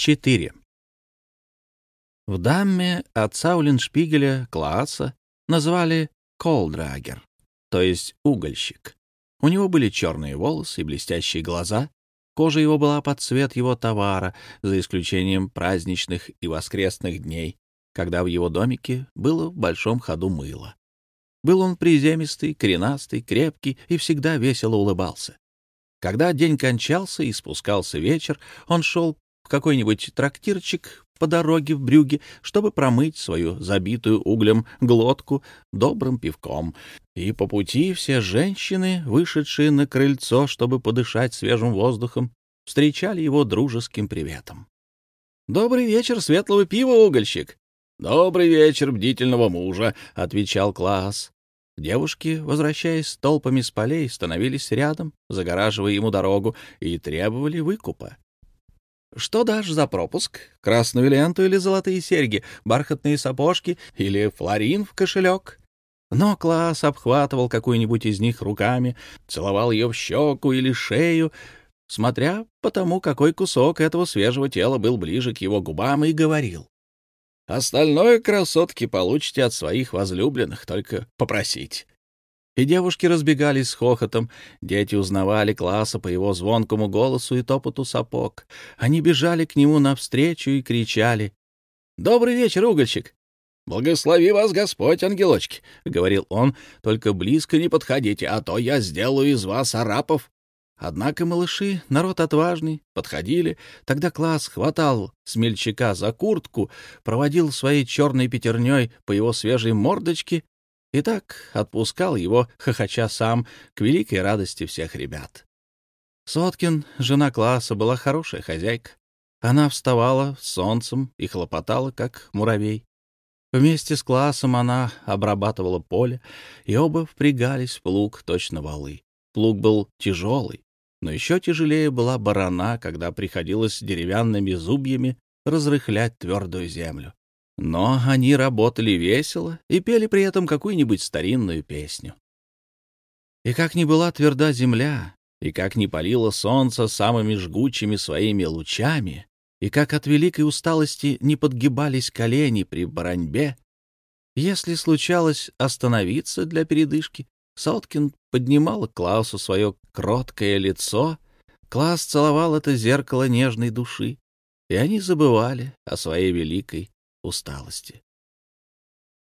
4. В дамме отца Уллиншпигеля Клааса называли Колдрагер, то есть угольщик. У него были черные волосы и блестящие глаза, кожа его была под цвет его товара, за исключением праздничных и воскресных дней, когда в его домике было в большом ходу мыло. Был он приземистый, коренастый, крепкий и всегда весело улыбался. Когда день кончался и спускался вечер, он шел какой-нибудь трактирчик по дороге в Брюге, чтобы промыть свою забитую углем глотку добрым пивком. И по пути все женщины, вышедшие на крыльцо, чтобы подышать свежим воздухом, встречали его дружеским приветом. «Добрый вечер, светлого пива, угольщик!» «Добрый вечер, бдительного мужа!» — отвечал Класс. Девушки, возвращаясь толпами с полей, становились рядом, загораживая ему дорогу, и требовали выкупа. Что дашь за пропуск? Красную ленту или золотые серьги, бархатные сапожки или флорин в кошелек? Но Класс обхватывал какую-нибудь из них руками, целовал ее в щеку или шею, смотря по тому, какой кусок этого свежего тела был ближе к его губам, и говорил. «Остальное, красотки, получите от своих возлюбленных, только попросить и девушки разбегались с хохотом. Дети узнавали класса по его звонкому голосу и топоту сапог. Они бежали к нему навстречу и кричали. «Добрый вечер, угольщик!» «Благослови вас Господь, ангелочки!» — говорил он. «Только близко не подходите, а то я сделаю из вас арапов». Однако малыши, народ отважный, подходили. Тогда класс хватал смельчака за куртку, проводил своей черной пятерней по его свежей мордочке и так отпускал его, хохоча сам, к великой радости всех ребят. Соткин, жена класса, была хорошая хозяйка. Она вставала с солнцем и хлопотала, как муравей. Вместе с классом она обрабатывала поле, и оба впрягались в плуг точно валы. Плуг был тяжелый, но еще тяжелее была барана, когда приходилось деревянными зубьями разрыхлять твердую землю. Но они работали весело и пели при этом какую-нибудь старинную песню. И как ни была тверда земля, и как ни палило солнце самыми жгучими своими лучами, и как от великой усталости не подгибались колени при бараньбе, если случалось остановиться для передышки, Соткин поднимал Клаусу свое кроткое лицо, Класс целовал это зеркало нежной души, и они забывали о своей великой усталости.